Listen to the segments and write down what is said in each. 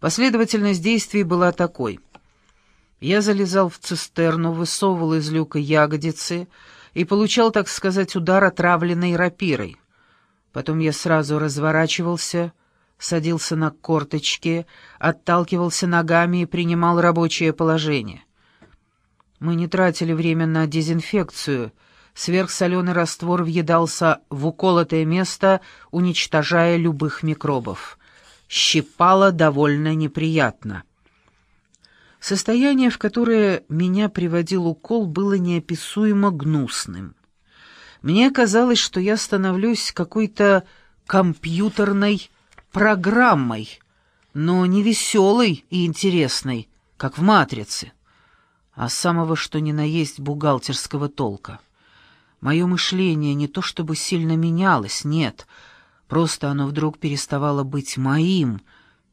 Последовательность действий была такой. Я залезал в цистерну, высовывал из люка ягодицы и получал, так сказать, удар отравленной рапирой. Потом я сразу разворачивался, садился на корточки, отталкивался ногами и принимал рабочее положение. Мы не тратили время на дезинфекцию. Сверхсоленый раствор въедался в уколотое место, уничтожая любых микробов. Щипало довольно неприятно. Состояние, в которое меня приводил укол, было неописуемо гнусным. Мне казалось, что я становлюсь какой-то компьютерной программой, но не веселой и интересной, как в «Матрице» а самого что ни на есть бухгалтерского толка. Мое мышление не то чтобы сильно менялось, нет, просто оно вдруг переставало быть моим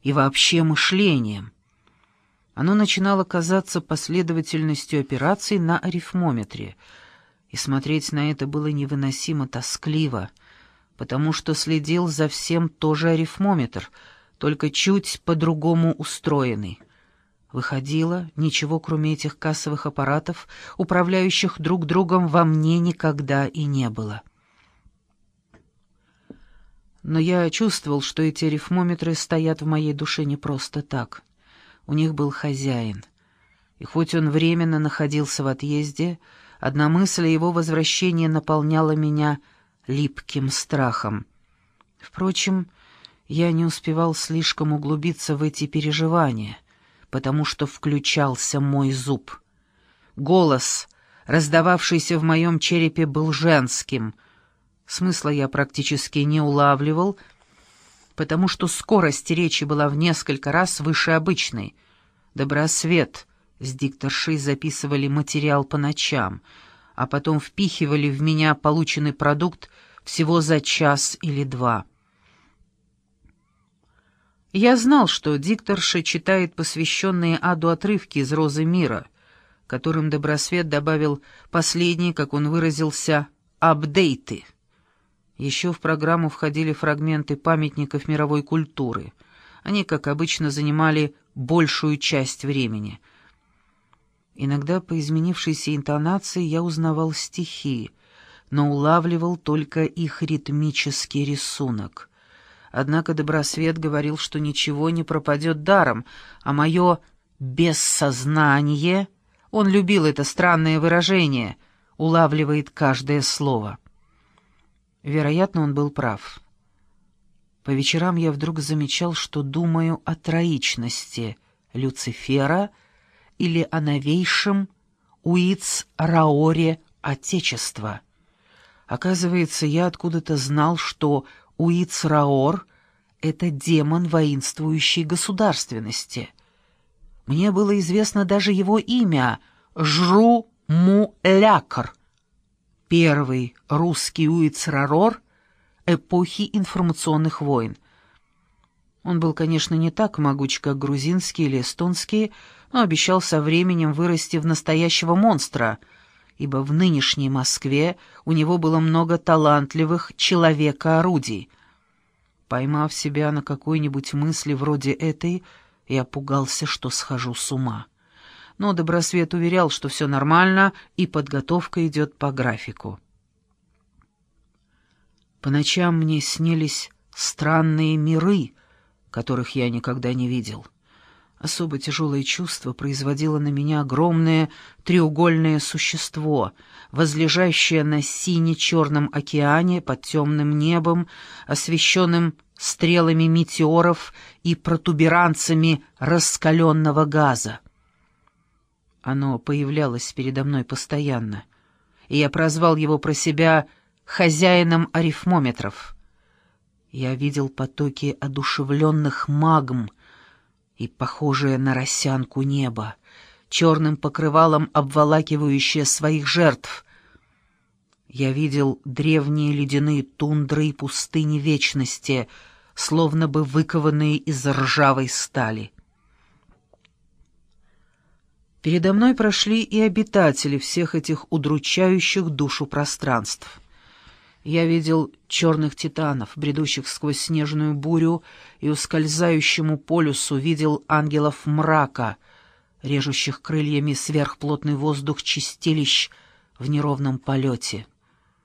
и вообще мышлением. Оно начинало казаться последовательностью операций на арифмометре, и смотреть на это было невыносимо тоскливо, потому что следил за всем тоже арифмометр, только чуть по-другому устроенный — Выходило, ничего кроме этих кассовых аппаратов, управляющих друг другом, во мне никогда и не было. Но я чувствовал, что эти рифмометры стоят в моей душе не просто так. У них был хозяин. И хоть он временно находился в отъезде, одна мысль о его возвращении наполняла меня липким страхом. Впрочем, я не успевал слишком углубиться в эти переживания потому что включался мой зуб. Голос, раздававшийся в моем черепе, был женским. Смысла я практически не улавливал, потому что скорость речи была в несколько раз выше обычной. Добросвет с дикторшей записывали материал по ночам, а потом впихивали в меня полученный продукт всего за час или два. Я знал, что дикторша читает посвященные аду отрывки из «Розы мира», которым Добросвет добавил последние, как он выразился, «апдейты». Еще в программу входили фрагменты памятников мировой культуры. Они, как обычно, занимали большую часть времени. Иногда по изменившейся интонации я узнавал стихи, но улавливал только их ритмический рисунок — Однако Добросвет говорил, что ничего не пропадет даром, а мое «бессознание» — он любил это странное выражение — улавливает каждое слово. Вероятно, он был прав. По вечерам я вдруг замечал, что думаю о троичности Люцифера или о новейшем Уиц-Раоре Отечества. Оказывается, я откуда-то знал, что Уицраор — это демон воинствующей государственности. Мне было известно даже его имя — Жру-Му-Лякр, первый русский Уицраор эпохи информационных войн. Он был, конечно, не так могуч, как грузинский или эстонский, но обещал со временем вырасти в настоящего монстра — ибо в нынешней Москве у него было много талантливых человека-орудий. Поймав себя на какой-нибудь мысли вроде этой, я пугался, что схожу с ума. Но Добросвет уверял, что все нормально, и подготовка идет по графику. По ночам мне снились странные миры, которых я никогда не видел. Особо тяжелое чувство производило на меня огромное треугольное существо, возлежащее на сине-черном океане под темным небом, освещенным стрелами метеоров и протуберанцами раскаленного газа. Оно появлялось передо мной постоянно, и я прозвал его про себя «хозяином арифмометров». Я видел потоки одушевленных магм, и похожее на росянку небо, черным покрывалом обволакивающее своих жертв. Я видел древние ледяные тундры и пустыни вечности, словно бы выкованные из ржавой стали. Передо мной прошли и обитатели всех этих удручающих душу пространств. Я видел черных титанов, бредущих сквозь снежную бурю, и ускользающему полюсу видел ангелов мрака, режущих крыльями сверхплотный воздух чистилищ в неровном полете.